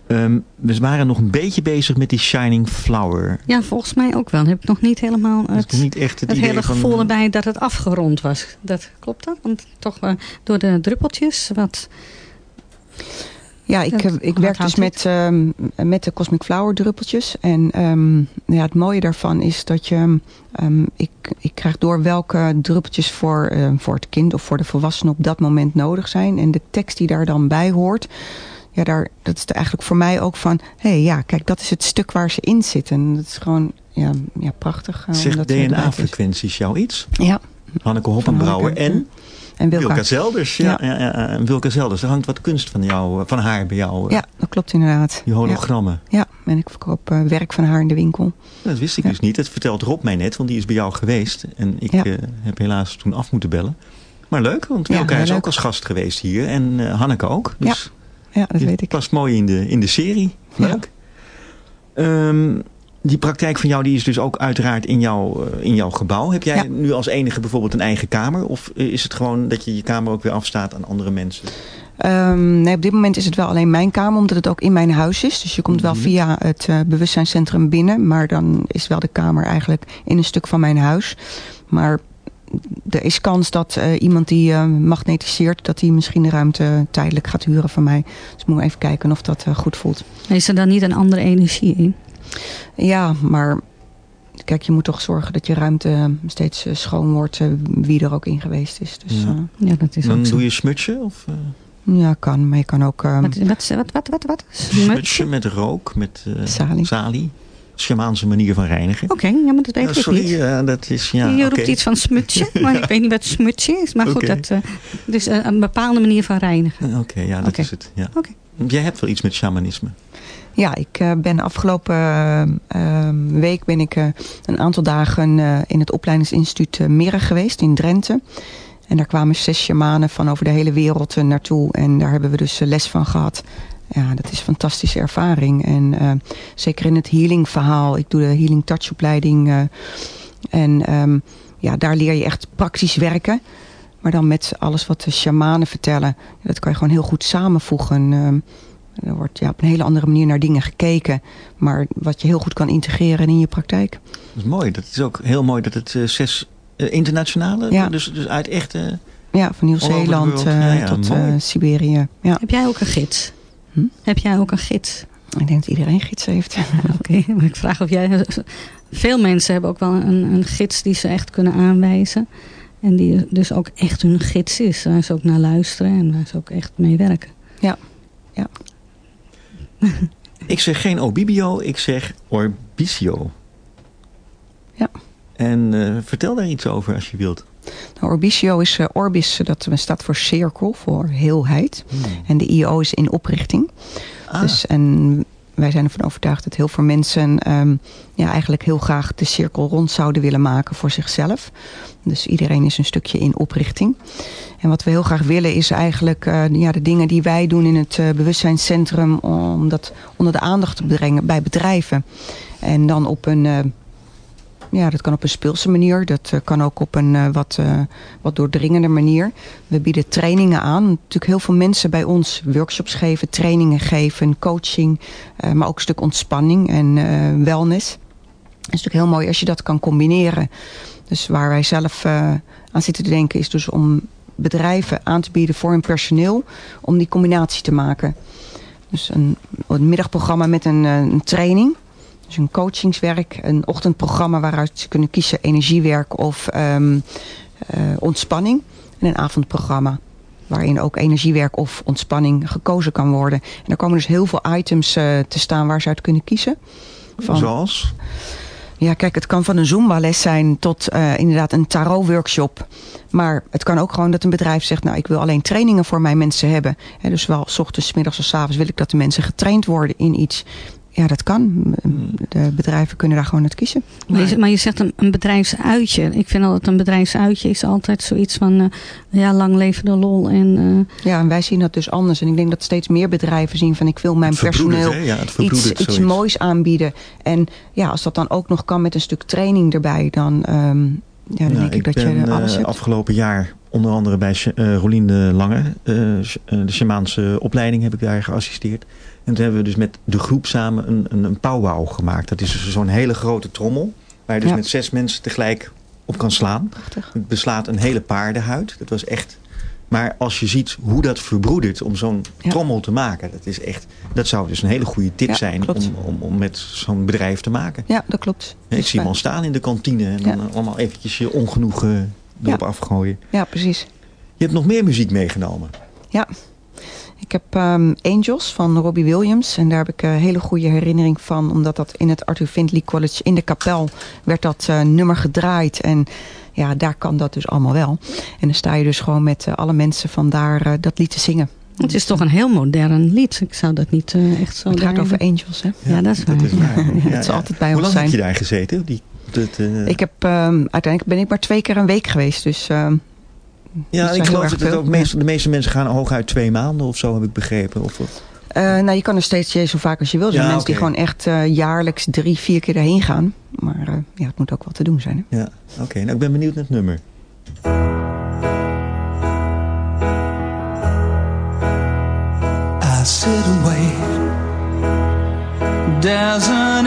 Um, we waren nog een beetje bezig met die Shining Flower. Ja, volgens mij ook wel. Heb ik nog niet helemaal het, niet echt het, het hele van... gevoel erbij dat het afgerond was. Dat klopt dat? Want toch uh, door de druppeltjes wat... Ja, ik, dat, ik werk dus met, um, met de Cosmic Flower druppeltjes. En um, ja, het mooie daarvan is dat je... Um, ik, ik krijg door welke druppeltjes voor, uh, voor het kind of voor de volwassene op dat moment nodig zijn. En de tekst die daar dan bij hoort... Ja, daar, dat is eigenlijk voor mij ook van... Hé, hey, ja, kijk, dat is het stuk waar ze in zitten. En dat is gewoon ja, ja, prachtig. Uh, Zegt DNA-frequenties jou iets? Ja. Hanneke Hoppenbrouwer en... En Wilka, Wilka Zelders. Ja, ja. Ja, ja, Wilka Zelders. Er hangt wat kunst van, jou, van haar bij jou. Ja, dat klopt inderdaad. Die hologrammen. Ja, ja. en ik verkoop uh, werk van haar in de winkel. Dat wist ik dus niet. Dat vertelt Rob mij net, want die is bij jou geweest. En ik uh, heb helaas toen af moeten bellen. Maar leuk, want Wilka is leuk. ook als gast geweest hier. En uh, Hanneke ook. Dus ja, ja dat weet ik. past mooi in de, in de serie. Leuk. Um, die praktijk van jou die is dus ook uiteraard in, jou, in jouw gebouw. Heb jij ja. nu als enige bijvoorbeeld een eigen kamer? Of is het gewoon dat je je kamer ook weer afstaat aan andere mensen? Um, nee, op dit moment is het wel alleen mijn kamer, omdat het ook in mijn huis is. Dus je komt wel via het uh, bewustzijnscentrum binnen. Maar dan is wel de kamer eigenlijk in een stuk van mijn huis. Maar er is kans dat uh, iemand die uh, magnetiseert... dat hij misschien de ruimte tijdelijk gaat huren van mij. Dus moet even kijken of dat goed voelt. Is er dan niet een andere energie in? Ja, maar kijk, je moet toch zorgen dat je ruimte steeds schoon wordt, wie er ook in geweest is. Dus, ja. Uh, ja, dat is Dan ook doe je smutje? Of, uh... Ja, kan, maar je kan ook... Um... Wat, wat, wat, wat, wat, wat? Smutje met rook, met uh, salie. salie. Schamaanse manier van reinigen. Oké, okay, ja, maar dat weet ja, sorry, ik niet. Uh, dat is, ja, je roept okay. iets van smutje, maar ik weet niet wat smutje is. Maar goed, dat, uh, dus uh, een bepaalde manier van reinigen. Oké, okay, ja, dat okay. is het. Ja. Jij hebt wel iets met shamanisme. Ja, ik uh, ben afgelopen uh, week ben ik uh, een aantal dagen in het opleidingsinstituut Mirre geweest in Drenthe. En daar kwamen zes shamanen van over de hele wereld naartoe. En daar hebben we dus les van gehad. Ja, dat is een fantastische ervaring. En zeker in het healing verhaal. Ik doe de Healing Touch opleiding. en um, ja, daar leer je echt praktisch werken. Maar dan met alles wat de shamanen vertellen. Dat kan je gewoon heel goed samenvoegen. Um, er wordt ja, op een hele andere manier naar dingen gekeken. Maar wat je heel goed kan integreren in je praktijk. Dat is mooi. Dat is ook heel mooi dat het uh, zes uh, internationale, ja. dus, dus uit echte... Ja, van Nieuw-Zeeland uh, ja, ja, tot Siberië. Ja. Heb jij ook een gids? Hm? Heb jij ook een gids? Ik denk dat iedereen gids heeft. Oké, okay, maar ik vraag of jij... Veel mensen hebben ook wel een, een gids die ze echt kunnen aanwijzen. En die dus ook echt hun gids is. Waar ze ook naar luisteren en waar ze ook echt mee werken. Ja, ja. ik zeg geen Obibio, ik zeg Orbicio. Ja. En uh, vertel daar iets over als je wilt. Nou, Orbicio is uh, Orbis, dat staat voor cirkel, voor heelheid. Hmm. En de IO is in oprichting. Ah. Dus, en wij zijn ervan overtuigd dat heel veel mensen um, ja, eigenlijk heel graag de cirkel rond zouden willen maken voor zichzelf. Dus iedereen is een stukje in oprichting. En wat we heel graag willen is eigenlijk uh, ja, de dingen die wij doen in het uh, bewustzijnscentrum... om dat onder de aandacht te brengen bij bedrijven. En dan op een... Ja, dat kan op een speelse manier. Dat uh, kan ook op een uh, wat, uh, wat doordringende manier. We bieden trainingen aan. Natuurlijk heel veel mensen bij ons workshops geven, trainingen geven, coaching. maar ook een stuk ontspanning en wellness. Het is natuurlijk heel mooi als je dat kan combineren. Dus waar wij zelf aan zitten te denken is dus om bedrijven aan te bieden voor hun personeel. Om die combinatie te maken. Dus een, een middagprogramma met een, een training. Dus een coachingswerk, een ochtendprogramma waaruit ze kunnen kiezen energiewerk of ehm, eh, ontspanning. En een avondprogramma waarin ook energiewerk of ontspanning gekozen kan worden. En daar komen dus heel veel items eh, te staan waar ze uit kunnen kiezen. Van, Zoals? Ja, kijk, het kan van een Zumba-les zijn tot uh, inderdaad een tarot-workshop. Maar het kan ook gewoon dat een bedrijf zegt... nou, ik wil alleen trainingen voor mijn mensen hebben. He, dus wel s ochtends, s middags of s avonds wil ik dat de mensen getraind worden in iets. Ja, dat kan. De bedrijven kunnen daar gewoon uit kiezen. Maar je, maar je zegt een, een, bedrijfsuitje. Ik vind altijd een bedrijfsuitje is altijd zoiets van... Uh, ja, lang leven de lol. En, uh... Ja, en wij zien dat dus anders. En ik denk dat steeds meer bedrijven zien van... ik wil mijn personeel ja, iets, iets moois aanbieden. En ja, als dat dan ook nog kan met een stuk training erbij... dan, um, ja, dan nou, denk ik, dat je alles uh, afgelopen jaar onder andere bij uh, Rolien de Lange... de Shamaanse opleiding heb ik daar geassisteerd... En toen hebben we dus met de groep samen een, een, een powwow gemaakt. Dat is dus zo'n hele grote trommel. Waar je dus met zes mensen tegelijk op kan slaan. Prachtig. Het beslaat een hele paardenhuid. Dat was echt... Maar als je ziet hoe dat verbroedert om zo'n trommel te maken. Dat, is echt, dat zou dus een hele goede tip zijn om, om, om, met zo'n bedrijf te maken. Ja, dat klopt. ik zie hem al staan in de kantine. En dan allemaal eventjes je ongenoegen erop afgooien. Ja, precies. Je hebt nog meer muziek meegenomen. Ja, ik heb um, Angels van Robbie Williams. En daar heb ik een hele goede herinnering van. Omdat dat in het Arthur Findlay College in de kapel werd dat uh, nummer gedraaid. En ja, daar kan dat dus allemaal wel. En dan sta je dus gewoon met uh, alle mensen van daar uh, dat lied te zingen. Het is toch een heel modern lied. Ik zou dat niet echt zo... Het gaat over angels, hè? Ja, ja dat is waar. Dat is waar. Ja, het is altijd bij Hoe ons zijn. Hoe lang heb je daar gezeten? Die, dat, Ik heb, um, uiteindelijk ben ik maar twee keer een week geweest. Dus... Ja, ik geloof dat, ook de meeste mensen gaan hooguit twee maanden of zo, heb ik begrepen. Of, uh, nou, je kan er steeds zo vaak als je wil. Er zijn ja, mensen okay. die gewoon echt uh, jaarlijks drie, vier keer daarheen gaan. Maar uh, ja, het moet ook wel te doen zijn. Hè? Ja, oké. Okay. Nou, ik ben benieuwd naar het nummer. I sit and wait There's an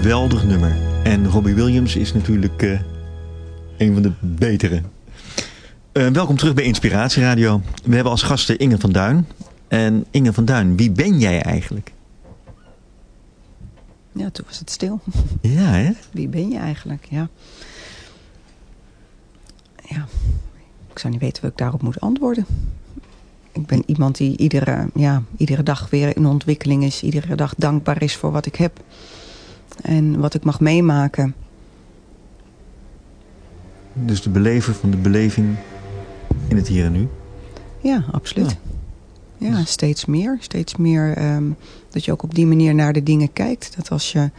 geweldig nummer. En Robbie Williams is natuurlijk uh, een van de betere. Uh, welkom terug bij Inspiratie Radio. We hebben als gasten Inge van Duin. En Inge van Duin, wie ben jij eigenlijk? Ja, toen was het stil. Ja, hè? Wie ben je eigenlijk, ja. Ja, ik zou niet weten wat ik daarop moet antwoorden. Ik ben iemand die iedere, ja, iedere dag weer in ontwikkeling is. Iedere dag dankbaar is voor wat ik heb. En wat ik mag meemaken. Dus de belever van de beleving in het hier en nu? Ja, absoluut. Ja, ja steeds meer. Steeds meer um, dat je ook op die manier naar de dingen kijkt. Dat als je,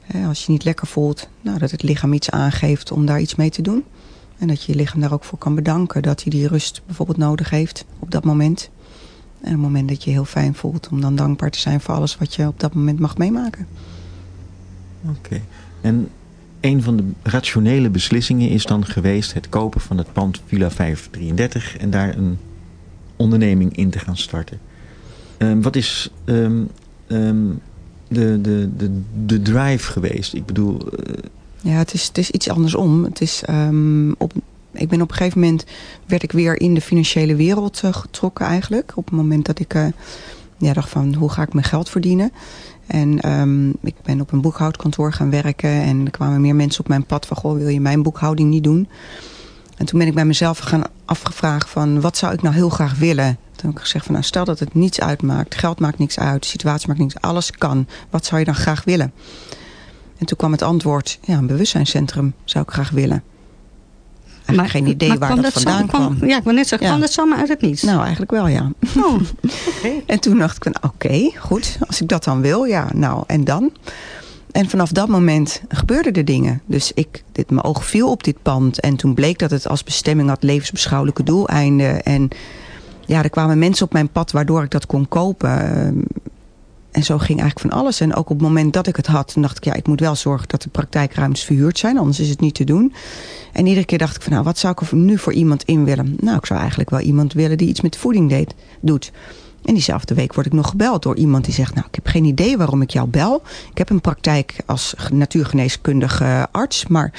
hè, als je niet lekker voelt, nou, dat het lichaam iets aangeeft om daar iets mee te doen. En dat je je lichaam daar ook voor kan bedanken. Dat hij die rust bijvoorbeeld nodig heeft op dat moment. En op het moment dat je je heel fijn voelt. Om dan dankbaar te zijn voor alles wat je op dat moment mag meemaken. Oké. En een van de rationele beslissingen is dan geweest het kopen van het pand Villa 533. En daar een onderneming in te gaan starten. Um, wat is um, um, de, de, de, de drive geweest? Ik bedoel... Uh, ja, het is, het is iets andersom. Het is, op, ik ben op een gegeven moment werd ik weer in de financiële wereld uh, getrokken eigenlijk. Op het moment dat ik uh, ja, dacht van hoe ga ik mijn geld verdienen. En um, ik ben op een boekhoudkantoor gaan werken. En er kwamen meer mensen op mijn pad van goh wil je mijn boekhouding niet doen. En toen ben ik bij mezelf gaan afgevraagd van wat zou ik nou heel graag willen. Toen heb ik gezegd van nou stel dat het niets uitmaakt. Geld maakt niks uit, situatie maakt niks Alles kan. Wat zou je dan graag willen? En toen kwam het antwoord, ja, een bewustzijnscentrum zou ik graag willen. Maar, geen idee waar dat, vandaan kwam, kwam. Ja, ik wil net zeggen, ja. kwam dat zomaar uit het niets? Nou, eigenlijk wel, ja. Oh, okay. en toen dacht ik van, oké, okay, goed. Als ik dat dan wil, ja, nou, en dan? En vanaf dat moment gebeurden er dingen. Dus ik, dit, mijn oog viel op dit pand. En toen bleek dat het als bestemming had levensbeschouwelijke doeleinden. En ja, er kwamen mensen op mijn pad waardoor ik dat kon kopen. En zo ging eigenlijk van alles. En ook op het moment dat ik het had, dacht ik, ja, ik moet wel zorgen dat de praktijkruimtes verhuurd zijn. Anders is het niet te doen. En iedere keer dacht ik van, nou, wat zou ik er nu voor iemand in willen? Nou, ik zou eigenlijk wel iemand willen die iets met voeding deed, doet. En diezelfde week word ik nog gebeld door iemand die zegt... nou, ik heb geen idee waarom ik jou bel. Ik heb een praktijk als natuurgeneeskundige arts... maar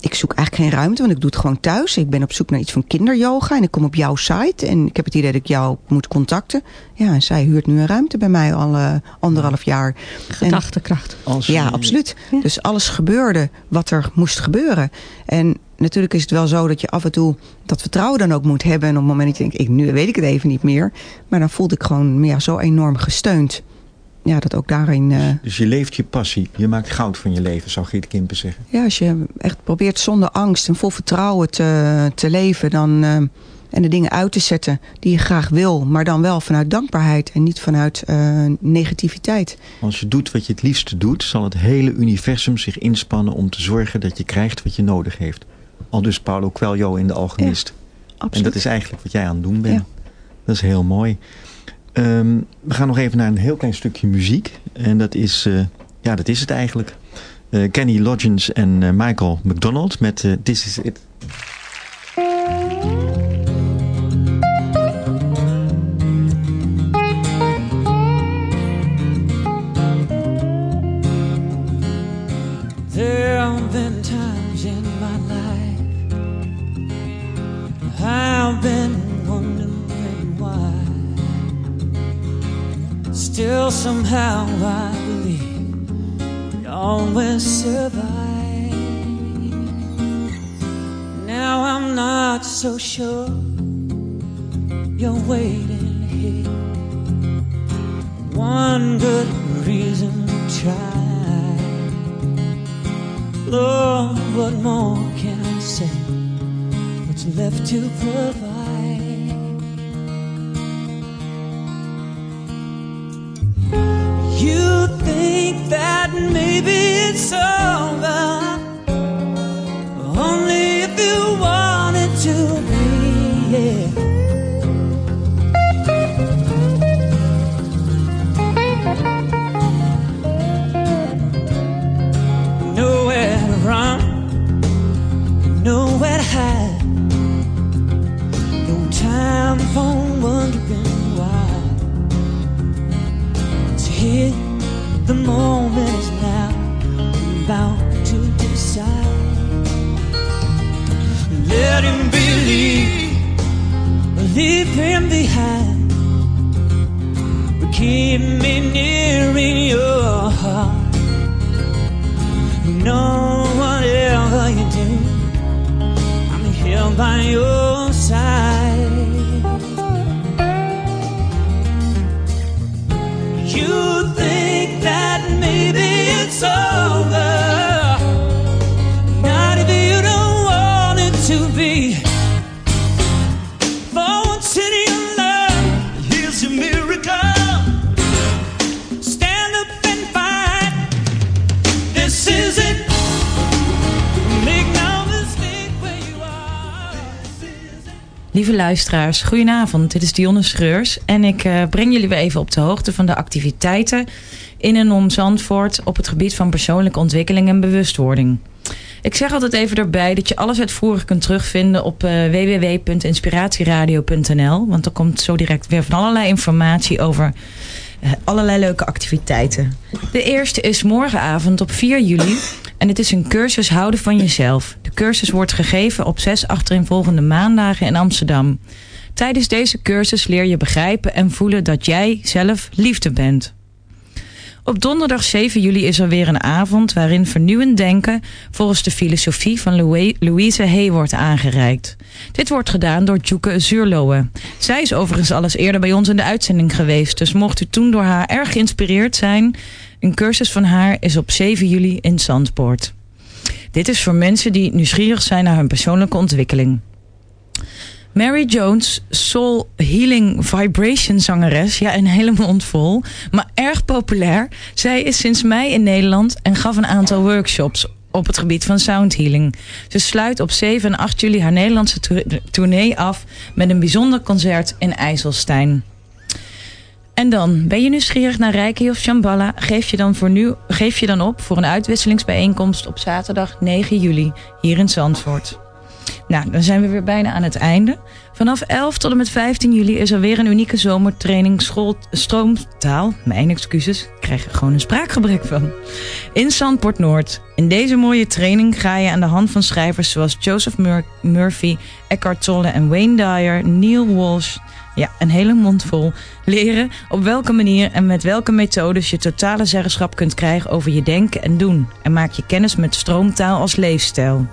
ik zoek eigenlijk geen ruimte, want ik doe het gewoon thuis. Ik ben op zoek naar iets van kinderyoga en ik kom op jouw site. En ik heb het idee dat ik jou moet contacten. Ja, en zij huurt nu een ruimte bij mij al uh, anderhalf jaar. Gedachtekracht. Ja, absoluut. Ja. Dus alles gebeurde wat er moest gebeuren. En natuurlijk is het wel zo dat je af en toe dat vertrouwen dan ook moet hebben. En op het moment dat je denkt, ik, nu weet ik het even niet meer. Maar dan voelde ik gewoon ja, zo enorm gesteund ja, dat ook daarin... Uh... Dus je leeft je passie. Je maakt goud van je leven, zou Geert Kimpen zeggen. Ja, als je echt probeert zonder angst en vol vertrouwen te, te leven... Dan, uh, en de dingen uit te zetten die je graag wil... maar dan wel vanuit dankbaarheid en niet vanuit uh, negativiteit. Als je doet wat je het liefste doet... zal het hele universum zich inspannen om te zorgen... dat je krijgt wat je nodig heeft. Al dus Paulo Coelho in De Alchemist. Ja, en dat is eigenlijk wat jij aan het doen bent. Ja. Dat is heel mooi. Um, we gaan nog even naar een heel klein stukje muziek. En dat is, uh, ja, dat is het eigenlijk. Uh, Kenny Loggins en uh, Michael McDonald met This Is It. Still somehow I believe we always survive. Now I'm not so sure you're waiting here. One good reason to try. Lord, what more can I say? What's left to provide? Lieve luisteraars, goedenavond. Dit is Dionne Schreurs en ik eh, breng jullie weer even op de hoogte van de activiteiten in en om Zandvoort op het gebied van persoonlijke ontwikkeling en bewustwording. Ik zeg altijd even erbij dat je alles uitvoerig kunt terugvinden op eh, www.inspiratieradio.nl. Want er komt zo direct weer van allerlei informatie over eh, allerlei leuke activiteiten. De eerste is morgenavond op 4 juli. En het is een cursus houden van jezelf. De cursus wordt gegeven op zes achtereenvolgende maandagen in Amsterdam. Tijdens deze cursus leer je begrijpen en voelen dat jij zelf liefde bent. Op donderdag 7 juli is er weer een avond waarin vernieuwend denken volgens de filosofie van Louis- Louise Hay wordt aangereikt. Dit wordt gedaan door Tjoeke Zuurlohe. Zij is overigens alles eerder bij ons in de uitzending geweest, dus mocht u toen door haar erg geïnspireerd zijn, een cursus van haar is op 7 juli in Zandpoort. Dit is voor mensen die nieuwsgierig zijn naar hun persoonlijke ontwikkeling. Mary Jones, soul healing vibration zangeres. Ja, een hele mond vol. Maar erg populair. Zij is sinds mei in Nederland en gaf een aantal workshops op het gebied van sound healing. Ze sluit op 7 en 8 juli haar Nederlandse tour- tournee af met een bijzonder concert in IJsselstein. En dan, ben je nieuwsgierig naar Reiki of Shambhala? Geef je, dan voor nu, geef je dan op voor een uitwisselingsbijeenkomst op zaterdag 9 juli hier in Zandvoort. Nou, dan zijn we weer bijna aan het einde. Vanaf 11 tot en met 15 juli is er weer een unieke zomertraining school, stroomtaal. Mijn excuses, ik krijg er gewoon een spraakgebrek van. In Zandpoort Noord. In deze mooie training ga je aan de hand van schrijvers zoals Joseph Mur- Murphy, Eckhart Tolle en Wayne Dyer, Neil Walsh, ja, een hele mond vol, leren op welke manier en met welke methodes je totale zeggenschap kunt krijgen over je denken en doen. En maak je kennis met stroomtaal als leefstijl.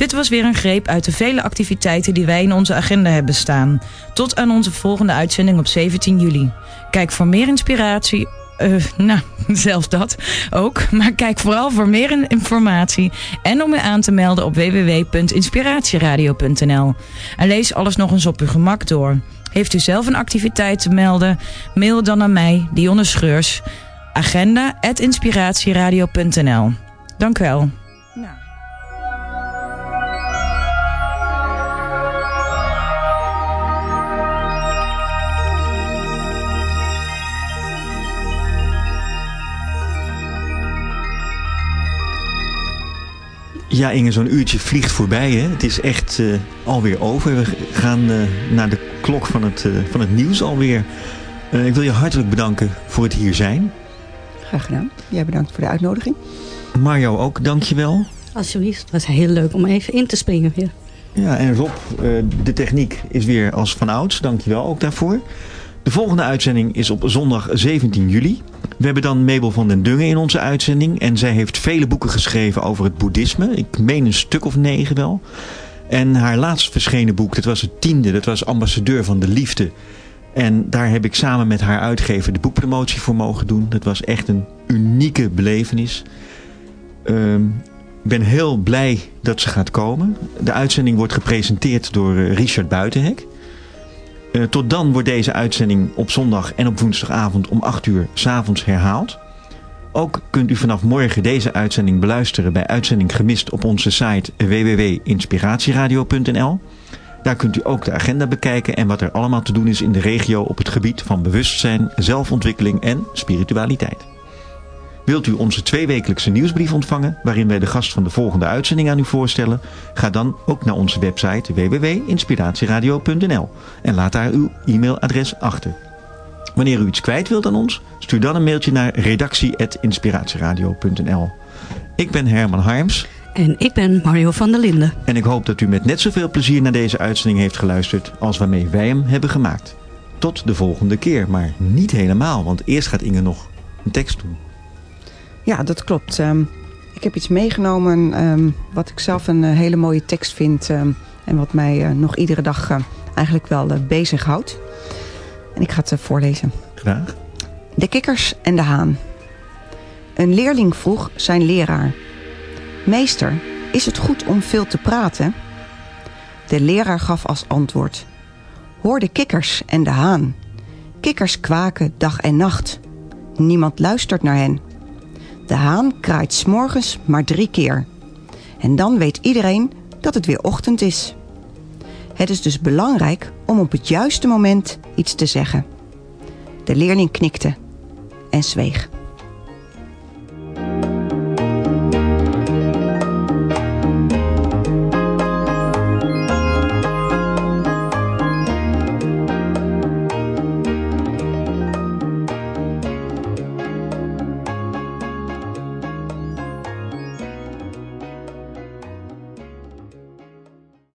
Dit was weer een greep uit de vele activiteiten die wij in onze agenda hebben staan. Tot aan onze volgende uitzending op 17 juli. Kijk voor meer inspiratie. eh, nou, zelfs dat ook. Maar kijk vooral voor meer in- informatie en om je aan te melden op www.inspiratieradio.nl. En lees alles nog eens op uw gemak door. Heeft u zelf een activiteit te melden? Mail dan naar mij, Dionne Schreurs. Agenda.inspiratieradio.nl. Dank u wel. Ja, Inge, zo'n uurtje vliegt voorbij. Hè? Het is echt eh, alweer over. We gaan eh, naar de klok van het, eh, van het nieuws alweer. Eh, ik wil je hartelijk bedanken voor het hier zijn. Graag gedaan. Jij bedankt voor de uitnodiging. Mario ook, dankjewel. Alsjeblieft, het was heel leuk om even in te springen weer. Ja, en Rob, eh, de techniek is weer als van ouds. Dankjewel ook daarvoor. De volgende uitzending is op zondag 17 juli. We hebben dan Mabel van den Dungen in onze uitzending. En zij heeft vele boeken geschreven over het boeddhisme. Ik meen een stuk of negen wel. En haar laatst verschenen boek, dat was het tiende. Dat was Ambassadeur van de Liefde. En daar heb ik samen met haar uitgever de boekpromotie voor mogen doen. Dat was echt een unieke belevenis. Ehm, ik ben heel blij dat ze gaat komen. De uitzending wordt gepresenteerd door eh, Richard Buitenhek. Eh, tot dan wordt deze uitzending op zondag en op woensdagavond om 8 uur s'avonds herhaald. Ook kunt u vanaf morgen deze uitzending beluisteren bij Uitzending Gemist op onze site www.inspiratieradio.nl. Daar kunt u ook de agenda bekijken en wat er allemaal te doen is in de regio op het gebied van bewustzijn, zelfontwikkeling en spiritualiteit. Wilt u onze tweewekelijkse nieuwsbrief ontvangen, waarin wij de gast van de volgende uitzending aan u voorstellen? Ga dan ook naar onze website www.inspiratieradio.nl en laat daar uw e-mailadres achter. Wanneer u iets kwijt wilt aan ons, stuur dan een mailtje naar redactie.inspiratieradio.nl. Ik ben Herman Harms En ik ben Mario van der Linden. en ik hoop dat u met net zoveel plezier naar deze uitzending heeft geluisterd als waarmee wij hem hebben gemaakt. tot de volgende keer. Maar niet helemaal, want eerst gaat Inge nog een tekst doen. Ja, dat klopt. Ehm, ik heb iets meegenomen ehm, wat ik zelf een eh, hele mooie tekst vind. ehm, en wat mij eh, nog iedere dag eh, eigenlijk wel bezighoudt. En ik ga het voorlezen. Graag. De kikkers en de haan. Een leerling vroeg zijn leraar. Meester, is het goed om veel te praten? De leraar gaf als antwoord. Hoor de kikkers en de haan. Kikkers kwaken dag en nacht. Niemand luistert naar hen. De haan kraait s'morgens maar drie keer. En dan weet iedereen dat het weer ochtend is. Het is dus belangrijk om op het juiste moment iets te zeggen. De leerling knikte en zweeg.